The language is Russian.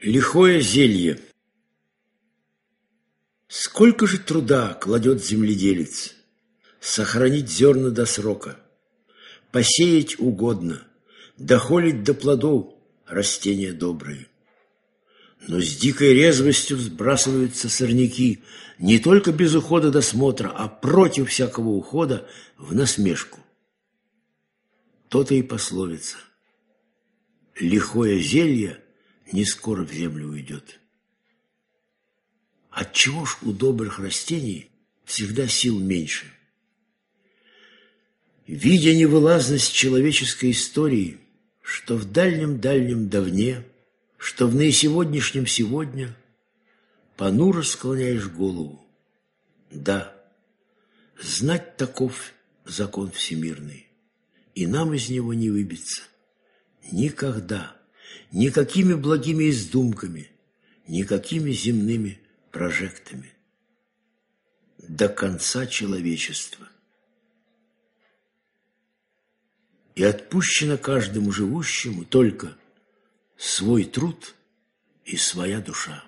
Лихое зелье Сколько же труда кладет земледелец Сохранить зерна до срока, Посеять угодно, Дохолить до плодов растения добрые. Но с дикой резвостью сбрасываются сорняки Не только без ухода досмотра, А против всякого ухода в насмешку. То-то и пословица. Лихое зелье не скоро в землю уйдет. Отчего ж у добрых растений всегда сил меньше? Видя невылазность человеческой истории, что в дальнем-дальнем давне, что в наисегодняшнем сегодня, понуро склоняешь голову. Да, знать таков закон всемирный, и нам из него не выбиться. Никогда никакими благими издумками, никакими земными прожектами. До конца человечества. И отпущено каждому живущему только свой труд и своя душа.